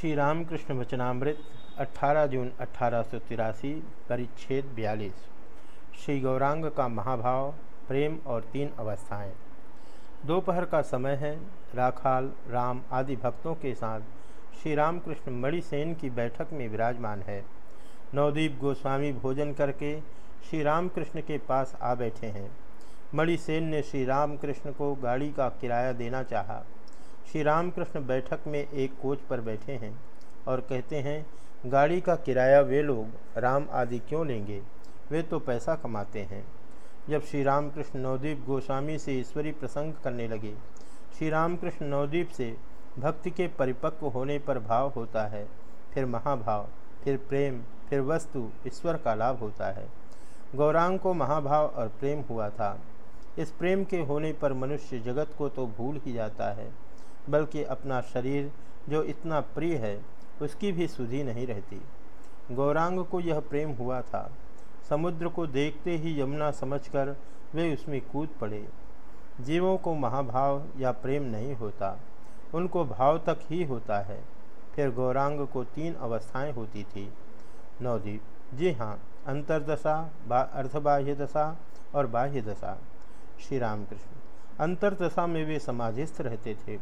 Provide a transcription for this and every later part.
श्री रामकृष्ण वचनामृत 18 जून अठारह परिच्छेद 42 श्री गौरांग का महाभाव, प्रेम और तीन अवस्थाएँ। दोपहर का समय है, राखाल, राम आदि भक्तों के साथ श्री रामकृष्ण मणिसेन की बैठक में विराजमान है। नवदीप गोस्वामी भोजन करके श्री रामकृष्ण के पास आ बैठे हैं। मणिसेन ने श्री रामकृष्ण को गाड़ी का किराया देना चाहा। श्री रामकृष्ण बैठक में एक कोच पर बैठे हैं और कहते हैं, गाड़ी का किराया वे लोग, राम आदि क्यों लेंगे? वे तो पैसा कमाते हैं। जब श्री रामकृष्ण नवदीप गोस्वामी से ईश्वरी प्रसंग करने लगे श्री रामकृष्ण नवदीप से, भक्ति के परिपक्व होने पर भाव होता है, फिर महाभाव, फिर प्रेम, फिर वस्तु, ईश्वर का लाभ होता है। गौरांग को महाभाव और प्रेम हुआ था। इस प्रेम के होने पर मनुष्य जगत को तो भूल ही जाता है। बल्कि अपना शरीर जो इतना प्रिय है, उसकी भी सुधी नहीं रहती। गौरांग को यह प्रेम हुआ था। समुद्र को देखते ही यमुना समझकर वे उसमें कूद पड़े। जीवों को महाभाव या प्रेम नहीं होता, उनको भाव तक ही होता है। फिर गौरांग को तीन अवस्थाएँ होती थी। नवदीप, जी हाँ अंतर्दशा अर्धबाह्य दशा और बाह्य दशा। श्री रामकृष्ण, अंतर्दशा में वे समाधिस्थ रहते थे।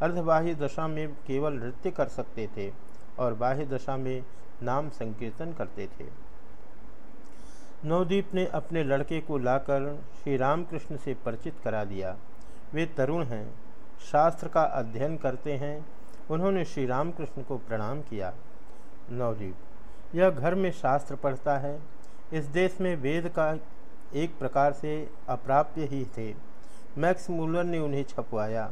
अर्धबाह्य दशा में केवल नृत्य कर सकते थे और बाह्य दशा में नाम संकीर्तन करते थे। नवदीप ने अपने लड़के को लाकर श्री रामकृष्ण से परिचित करा दिया। वे तरुण हैं, शास्त्र का अध्ययन करते हैं। उन्होंने श्री रामकृष्ण को प्रणाम किया। नवदीप, यह घर में शास्त्र पढ़ता है। इस देश में वेद का एक प्रकार से अप्राप्य ही थे। मैक्स मूलर ने उन्हें छपवाया।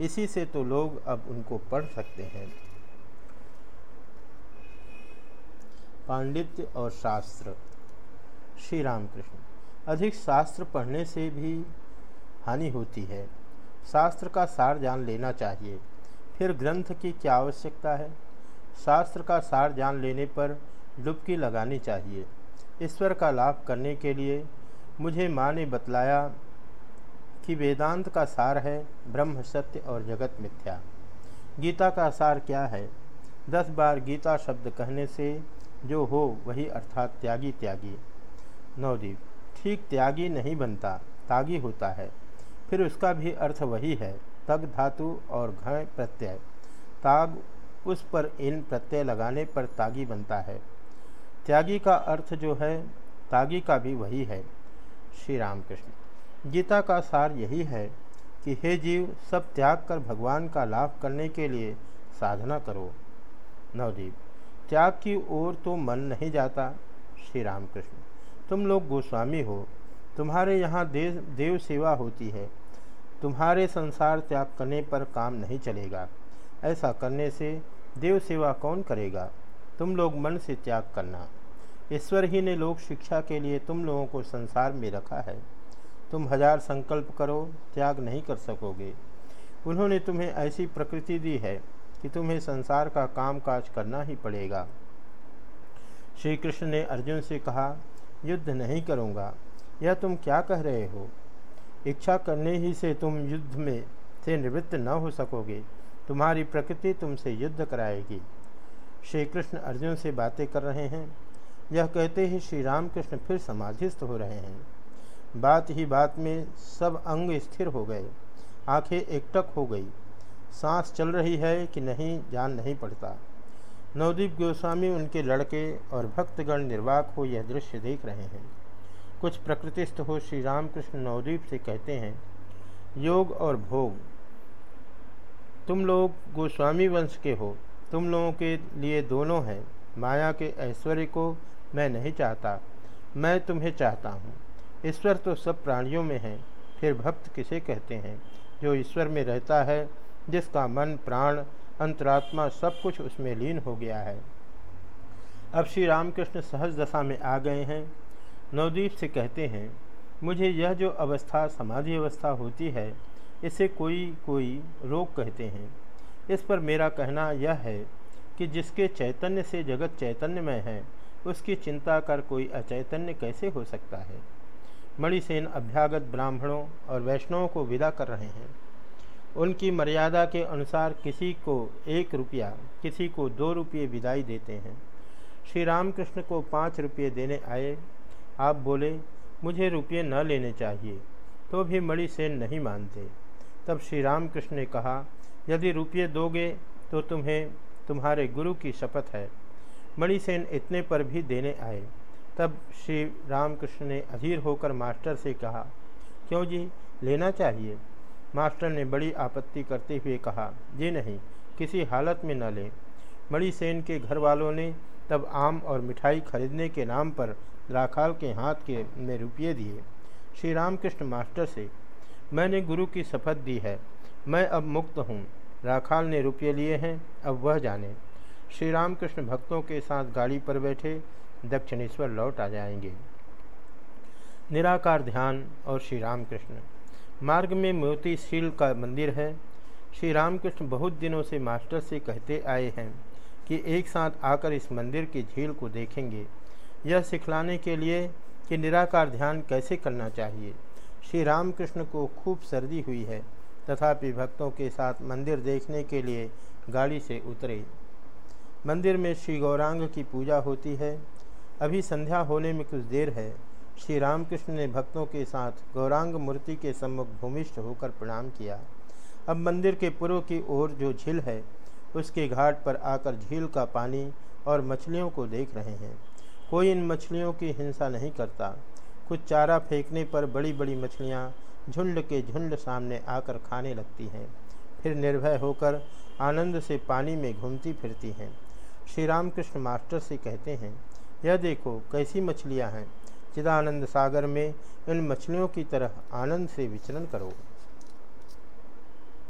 इसी से तो लोग अब उनको पढ़ सकते हैं। पांडित्य और शास्त्र। श्री रामकृष्ण। अधिक शास्त्र पढ़ने से भी हानि होती है। शास्त्र का सार जान लेना चाहिए। फिर ग्रंथ की क्या आवश्यकता है? शास्त्र का सार जान लेने पर डुबकी लगानी चाहिए। ईश्वर का लाभ करने के लिए मुझे माँ ने बतलाया कि वेदांत का सार है, ब्रह्म सत्य और जगत मिथ्या। गीता का सार क्या है? दस बार गीता शब्द कहने से जो हो वही अर्थात त्यागी त्यागी। नवदीप, ठीक त्यागी नहीं बनता, तागी होता है। फिर उसका भी अर्थ वही है, तग धातु और घ प्रत्यय। ताग, उस पर इन प्रत्यय लगाने पर तागी बनता है। त्यागी का अर्थ जो है, तागी का भी वही है। श्री राम कृष्ण गीता का सार यही है कि हे जीव, सब त्याग कर भगवान का लाभ करने के लिए साधना करो। नवदीप, त्याग की ओर तो मन नहीं जाता श्री रामकृष्ण तुम लोग गोस्वामी हो, तुम्हारे यहाँ देव देव सेवा होती है। तुम्हारे संसार त्याग करने पर काम नहीं चलेगा। ऐसा करने से देव सेवा कौन करेगा? तुम लोग मन से त्याग करना। ईश्वर ही ने लोक शिक्षा के लिए तुम लोगों को संसार में रखा है। तुम हज़ार संकल्प करो, त्याग नहीं कर सकोगे। उन्होंने तुम्हें ऐसी प्रकृति दी है कि तुम्हें संसार का काम काज करना ही पड़ेगा। श्री कृष्ण ने अर्जुन से कहा, युद्ध नहीं करूँगा। यह तुम क्या कह रहे हो? इच्छा करने ही से तुम युद्ध में से निवृत्त न हो सकोगे। तुम्हारी प्रकृति तुमसे युद्ध कराएगी। श्री कृष्ण अर्जुन से बातें कर रहे हैं। यह कहते ही श्री रामकृष्ण फिर समाधिस्थ हो रहे हैं। बात ही बात में सब अंग स्थिर हो गए। आँखें एकटक हो गई। सांस चल रही है कि नहीं जान नहीं पड़ता। नवदीप गोस्वामी उनके लड़के और भक्तगण निर्वाक हो यह दृश्य देख रहे हैं। कुछ प्रकृतिस्थ हो श्री रामकृष्ण नवदीप से कहते हैं, योग और भोग। तुम लोग गोस्वामी वंश के हो। तुम लोगों के लिए दोनों हैं। माया के ऐश्वर्य को मैं नहीं चाहता। मैं तुम्हें चाहता हूँ। ईश्वर तो सब प्राणियों में है, फिर भक्त किसे कहते हैं? जो ईश्वर में रहता है, जिसका मन, प्राण, अंतरात्मा सब कुछ उसमें लीन हो गया है। अब श्री रामकृष्ण सहज दशा में आ गए हैं। नवदीप से कहते हैं, मुझे यह जो अवस्था, समाधि अवस्था होती है, इसे कोई कोई रोग कहते हैं। इस पर मेरा कहना यह है कि जिसके चैतन्य से जगत चैतन्यमय है, उसकी चिंता कर कोई अचैतन्य कैसे हो सकता है? मणिसेन अभ्यागत ब्राह्मणों और वैष्णवों को विदा कर रहे हैं। उनकी मर्यादा के अनुसार किसी को एक रुपया, किसी को दो रुपये विदाई देते हैं। श्री रामकृष्ण को पाँच रुपये देने आए। आप बोले, मुझे रुपये न लेने चाहिए। तो भी मणिसेन नहीं मानते। तब श्री रामकृष्ण ने कहा, यदि रुपये दोगे तो तुम्हें, तुम्हारे गुरु की शपथ है। मणिसेन इतने पर भी देने आए। तब श्री रामकृष्ण ने अधीर होकर मास्टर से कहा, क्यों जी, लेना चाहिए? मास्टर ने बड़ी आपत्ति करते हुए कहा, जी नहीं, किसी हालत में न लें। मणिसेन के घर वालों ने तब आम और मिठाई खरीदने के नाम पर राखाल के हाथ के में रुपये दिए। श्री रामकृष्ण मास्टर से, मैंने गुरु की शपथ दी है, मैं अब मुक्त हूँ। राखाल ने रुपये लिए हैं, अब वह जाने। श्री रामकृष्ण भक्तों के साथ गाड़ी पर बैठे दक्षिणेश्वर लौट आ जाएँगे। निराकार ध्यान और श्री रामकृष्ण। मार्ग में मोती शील का मंदिर है। श्री रामकृष्ण बहुत दिनों से मास्टर से कहते आए हैं कि एक साथ आकर इस मंदिर की झील को देखेंगे। यह सिखलाने के लिए कि निराकार ध्यान कैसे करना चाहिए। श्री रामकृष्ण को खूब सर्दी हुई है, तथापि भक्तों के साथ मंदिर देखने के लिए गाड़ी से उतरे। मंदिर में श्री गौरांग की पूजा होती है। अभी संध्या होने में कुछ देर है। श्री रामकृष्ण ने भक्तों के साथ गौरांग मूर्ति के सम्मुख भूमिष्ठ होकर प्रणाम किया। अब मंदिर के पूर्व की ओर जो झील है, उसके घाट पर आकर झील का पानी और मछलियों को देख रहे हैं। कोई इन मछलियों की हिंसा नहीं करता। कुछ चारा फेंकने पर बड़ी बड़ी मछलियाँ झुंड के झुंड सामने आकर खाने लगती हैं। फिर निर्भय होकर आनंद से पानी में घूमती फिरती हैं। श्री रामकृष्ण मास्टर से कहते हैं यह देखो कैसी मछलियाँ हैं। चिदानंद सागर में इन मछलियों की तरह आनंद से विचरण करो।